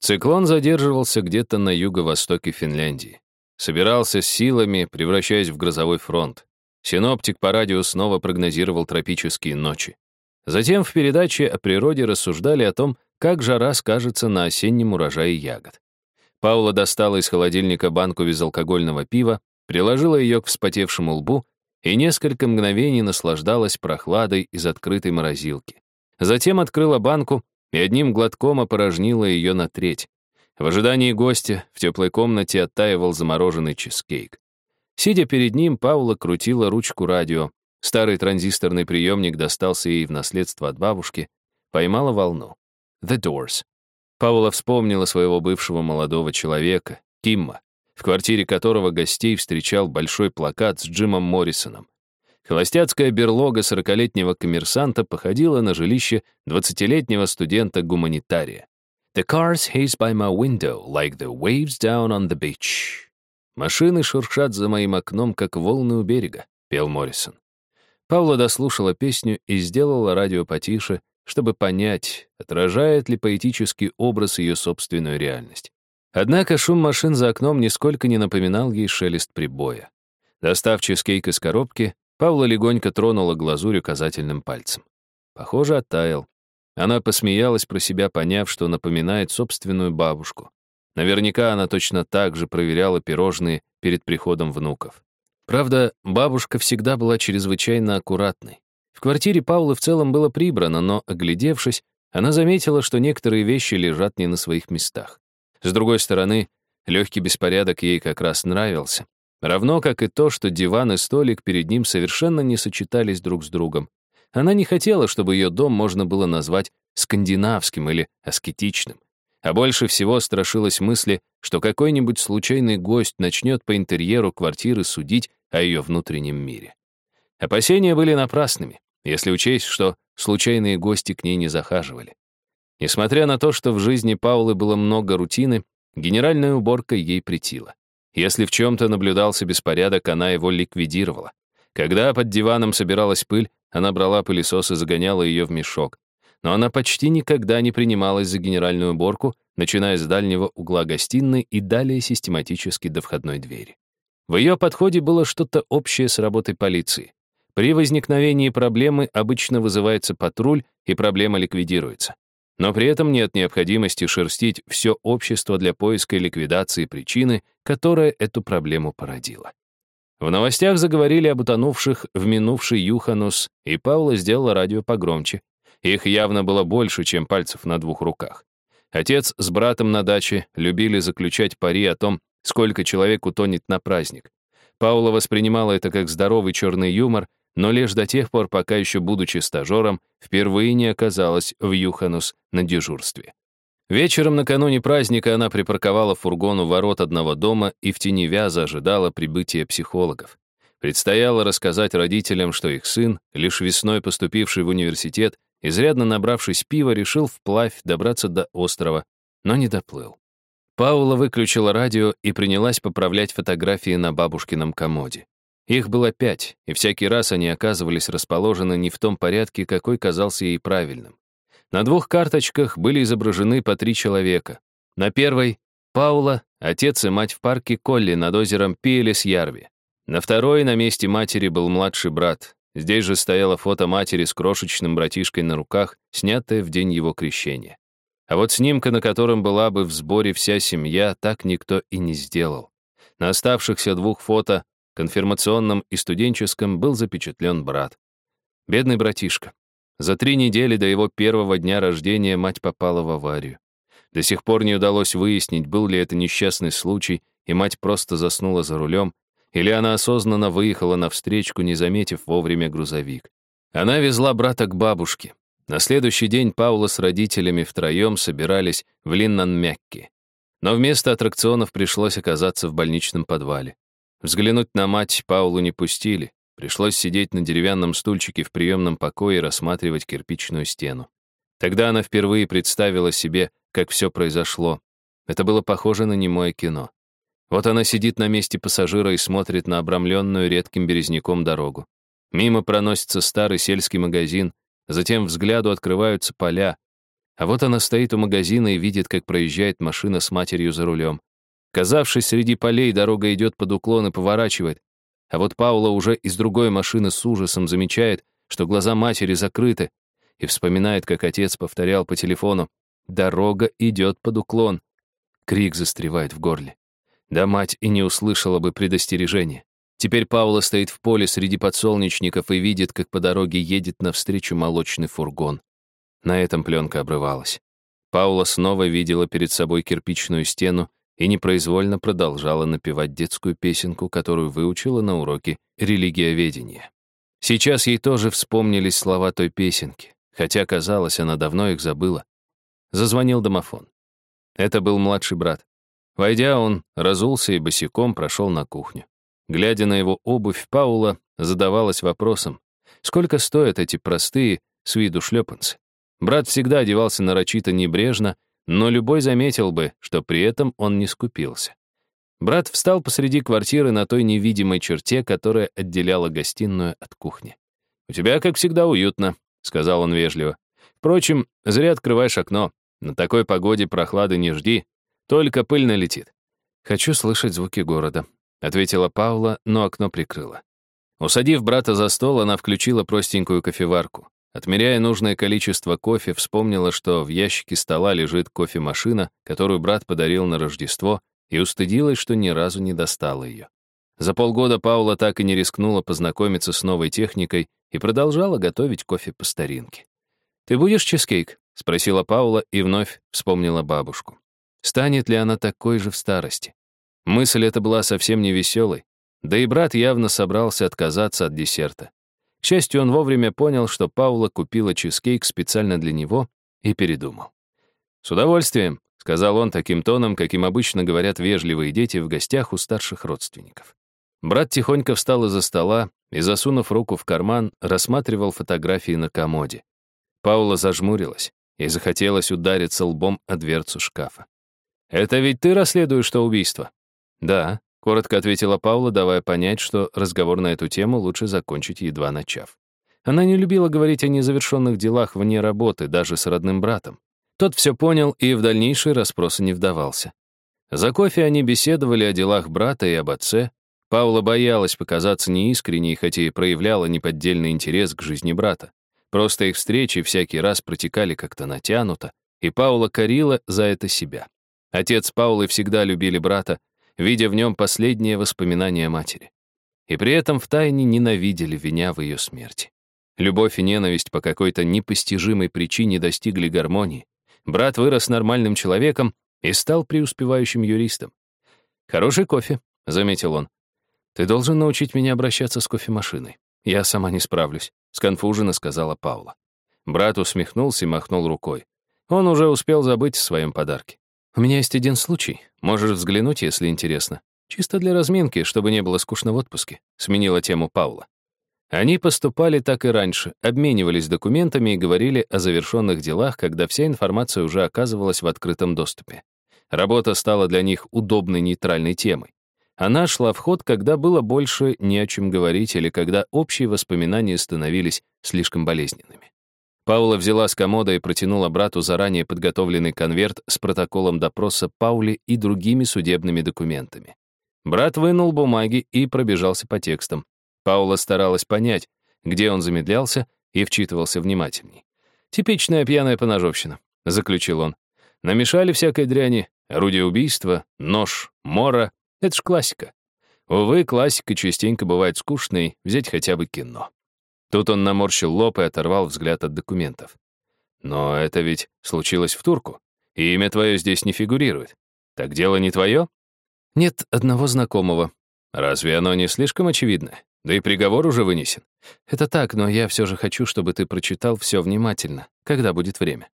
Циклон задерживался где-то на юго-востоке Финляндии. Собирался с силами, превращаясь в грозовой фронт. Синоптик по радио снова прогнозировал тропические ночи. Затем в передаче о природе рассуждали о том, как жара скажется на осеннем урожае ягод. Паула достала из холодильника банку безалкогольного пива, приложила ее к вспотевшему лбу и несколько мгновений наслаждалась прохладой из открытой морозилки. Затем открыла банку и одним глотком опорожнила ее на треть. В ожидании гостя в теплой комнате оттаивал замороженный чизкейк. Сидя перед ним, Паула крутила ручку радио. Старый транзисторный приемник достался ей в наследство от бабушки. Поймала волну. The Doors. Паула вспомнила своего бывшего молодого человека, Кимма, в квартире которого гостей встречал большой плакат с Джимом Моррисоном. Холостяцкая берлога сорокалетнего коммерсанта походила на жилище двадцатилетнего студента-гуманитария. «The cars haze by my window, like the waves down on the beach». «Машины шуршат за моим окном, как волны у берега», — пел Моррисон. Павла дослушала песню и сделала радио потише, чтобы понять, отражает ли поэтический образ ее собственную реальность. Однако шум машин за окном нисколько не напоминал ей шелест прибоя. Достав чизкейк из коробки, Павла легонько тронула глазурь указательным пальцем. Похоже, оттаял. Она посмеялась про себя, поняв, что напоминает собственную бабушку. Наверняка она точно так же проверяла пирожные перед приходом внуков. Правда, бабушка всегда была чрезвычайно аккуратной. В квартире Паулы в целом было прибрано, но, оглядевшись, она заметила, что некоторые вещи лежат не на своих местах. С другой стороны, легкий беспорядок ей как раз нравился. Равно как и то, что диван и столик перед ним совершенно не сочетались друг с другом. Она не хотела, чтобы ее дом можно было назвать скандинавским или аскетичным. А больше всего страшилась мысли, что какой-нибудь случайный гость начнет по интерьеру квартиры судить о ее внутреннем мире. Опасения были напрасными, если учесть, что случайные гости к ней не захаживали. Несмотря на то, что в жизни Паулы было много рутины, генеральная уборка ей претила. Если в чем-то наблюдался беспорядок, она его ликвидировала. Когда под диваном собиралась пыль, она брала пылесос и загоняла ее в мешок. Но она почти никогда не принималась за генеральную уборку, начиная с дальнего угла гостиной и далее систематически до входной двери. В ее подходе было что-то общее с работой полиции. При возникновении проблемы обычно вызывается патруль, и проблема ликвидируется. Но при этом нет необходимости шерстить все общество для поиска и ликвидации причины, которая эту проблему породила. В новостях заговорили об утонувших в минувший Юханус, и Паула сделала радио погромче. Их явно было больше, чем пальцев на двух руках. Отец с братом на даче любили заключать пари о том, сколько человек утонет на праздник. Паула воспринимала это как здоровый черный юмор, но лишь до тех пор, пока еще будучи стажером, впервые не оказалась в Юханус на дежурстве. Вечером накануне праздника она припарковала фургон у ворот одного дома и в тени вяза ожидала прибытия психологов. Предстояло рассказать родителям, что их сын, лишь весной поступивший в университет, изрядно набравшись пива, решил вплавь добраться до острова, но не доплыл. Паула выключила радио и принялась поправлять фотографии на бабушкином комоде. Их было пять, и всякий раз они оказывались расположены не в том порядке, какой казался ей правильным. На двух карточках были изображены по три человека. На первой — Паула, отец и мать в парке Колли над озером Пиелес-Ярви. На второй на месте матери был младший брат. Здесь же стояло фото матери с крошечным братишкой на руках, снятое в день его крещения. А вот снимка, на котором была бы в сборе вся семья, так никто и не сделал. На оставшихся двух фото конфирмационном и студенческом был запечатлен брат. Бедный братишка. За три недели до его первого дня рождения мать попала в аварию. До сих пор не удалось выяснить, был ли это несчастный случай, и мать просто заснула за рулем, или она осознанно выехала на встречку, не заметив вовремя грузовик. Она везла брата к бабушке. На следующий день Паула с родителями втроем собирались в Линнан-Мякки. Но вместо аттракционов пришлось оказаться в больничном подвале. Взглянуть на мать Паулу не пустили. Пришлось сидеть на деревянном стульчике в приемном покое и рассматривать кирпичную стену. Тогда она впервые представила себе, как все произошло. Это было похоже на немое кино. Вот она сидит на месте пассажира и смотрит на обрамленную редким березняком дорогу. Мимо проносится старый сельский магазин, затем взгляду открываются поля. А вот она стоит у магазина и видит, как проезжает машина с матерью за рулем. Казавшись среди полей, дорога идет под уклон и поворачивает. А вот Паула уже из другой машины с ужасом замечает, что глаза матери закрыты, и вспоминает, как отец повторял по телефону «Дорога идет под уклон». Крик застревает в горле. Да мать и не услышала бы предостережения. Теперь Паула стоит в поле среди подсолнечников и видит, как по дороге едет навстречу молочный фургон. На этом пленка обрывалась. Паула снова видела перед собой кирпичную стену и непроизвольно продолжала напевать детскую песенку, которую выучила на уроке религиоведения. Сейчас ей тоже вспомнились слова той песенки, хотя, казалось, она давно их забыла. Зазвонил домофон. Это был младший брат. Войдя, он разулся и босиком прошел на кухню. Глядя на его обувь, Паула задавалась вопросом, сколько стоят эти простые, с виду шлепанцы. Брат всегда одевался нарочито небрежно, но любой заметил бы, что при этом он не скупился. Брат встал посреди квартиры на той невидимой черте, которая отделяла гостиную от кухни. «У тебя, как всегда, уютно», — сказал он вежливо. «Впрочем, зря открываешь окно. На такой погоде прохлады не жди, только пыль налетит». «Хочу слышать звуки города», — ответила Паула, но окно прикрыла. Усадив брата за стол, она включила простенькую кофеварку. Отмеряя нужное количество кофе, вспомнила, что в ящике стола лежит кофемашина, которую брат подарил на Рождество, и устыдилась, что ни разу не достала ее. За полгода Паула так и не рискнула познакомиться с новой техникой и продолжала готовить кофе по старинке. «Ты будешь чизкейк?» — спросила Паула и вновь вспомнила бабушку. Станет ли она такой же в старости? Мысль эта была совсем не веселой, да и брат явно собрался отказаться от десерта. К счастью, он вовремя понял, что Паула купила чизкейк специально для него и передумал. «С удовольствием», — сказал он таким тоном, каким обычно говорят вежливые дети в гостях у старших родственников. Брат тихонько встал из-за стола и, засунув руку в карман, рассматривал фотографии на комоде. Паула зажмурилась и захотелось удариться лбом о дверцу шкафа. «Это ведь ты расследуешь то убийство?» «Да», — коротко ответила Паула, давая понять, что разговор на эту тему лучше закончить, едва начав. Она не любила говорить о незавершенных делах вне работы, даже с родным братом. Тот все понял и в дальнейшие расспросы не вдавался. За кофе они беседовали о делах брата и об отце. Паула боялась показаться неискренней, хотя и проявляла неподдельный интерес к жизни брата. Просто их встречи всякий раз протекали как-то натянуто, и Паула корила за это себя. Отец с Паулой всегда любили брата, видя в нем последнее воспоминание матери. И при этом втайне ненавидели, виня в ее смерти. Любовь и ненависть по какой-то непостижимой причине достигли гармонии, Брат вырос нормальным человеком и стал преуспевающим юристом. «Хороший кофе», — заметил он. «Ты должен научить меня обращаться с кофемашиной. Я сама не справлюсь», — сконфуженно сказала Паула. Брат усмехнулся и махнул рукой. Он уже успел забыть о своем подарке. «У меня есть один случай. Можешь взглянуть, если интересно. Чисто для разминки, чтобы не было скучно в отпуске», — сменила тему Паула. Они поступали так и раньше, обменивались документами и говорили о завершенных делах, когда вся информация уже оказывалась в открытом доступе. Работа стала для них удобной нейтральной темой. Она шла в ход, когда было больше не о чем говорить или когда общие воспоминания становились слишком болезненными. Паула взяла с комода и протянула брату заранее подготовленный конверт с протоколом допроса Паули и другими судебными документами. Брат вынул бумаги и пробежался по текстам. Паула старалась понять, где он замедлялся, и вчитывался внимательней. «Типичная пьяная поножовщина», — заключил он. «Намешали всякой дряни, орудие убийства, нож, мора. Это ж классика. Увы, классика частенько бывает скучной, взять хотя бы кино». Тут он наморщил лоб и оторвал взгляд от документов. «Но это ведь случилось в Турку, и имя твое здесь не фигурирует. Так дело не твое?» «Нет одного знакомого». «Разве оно не слишком очевидно? Да и приговор уже вынесен. Это так, но я все же хочу, чтобы ты прочитал все внимательно, когда будет время.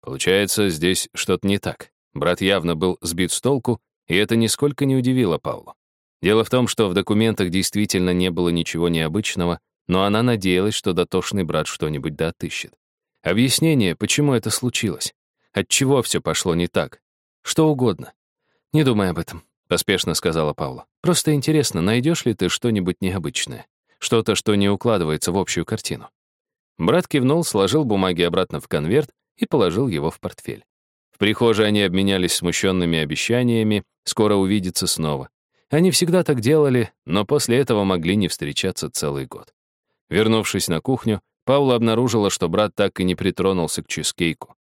Получается, здесь что-то не так. Брат явно был сбит с толку, и это нисколько не удивило Паулу. Дело в том, что в документах действительно не было ничего необычного, но она надеялась, что дотошный брат что-нибудь да отыщет. Объяснение, почему это случилось. Отчего все пошло не так. Что угодно. Не думай об этом. — поспешно сказала Павла. «Просто интересно, найдешь ли ты что-нибудь необычное? Что-то, что не укладывается в общую картину?» Брат кивнул, сложил бумаги обратно в конверт и положил его в портфель. В прихожей они обменялись смущенными обещаниями скоро увидеться снова. Они всегда так делали, но после этого могли не встречаться целый год. Вернувшись на кухню, Паула обнаружила, что брат так и не притронулся к чизкейку.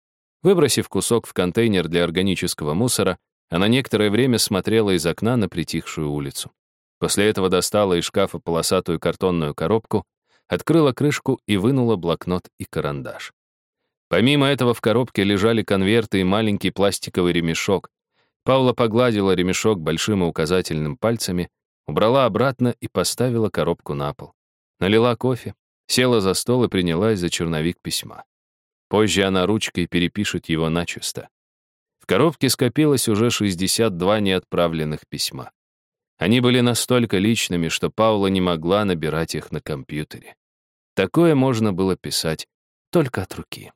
Выбросив кусок в контейнер для органического мусора, она некоторое время смотрела из окна на притихшую улицу. После этого достала из шкафа полосатую картонную коробку, открыла крышку и вынула блокнот и карандаш. Помимо этого в коробке лежали конверты и маленький пластиковый ремешок. Паула погладила ремешок большим и указательным пальцами, убрала обратно и поставила коробку на пол. Налила кофе, села за стол и принялась за черновик письма. Позже она ручкой перепишет его начисто. В коробке скопилось уже 62 неотправленных письма. Они были настолько личными, что Паула не могла набирать их на компьютере. Такое можно было писать только от руки.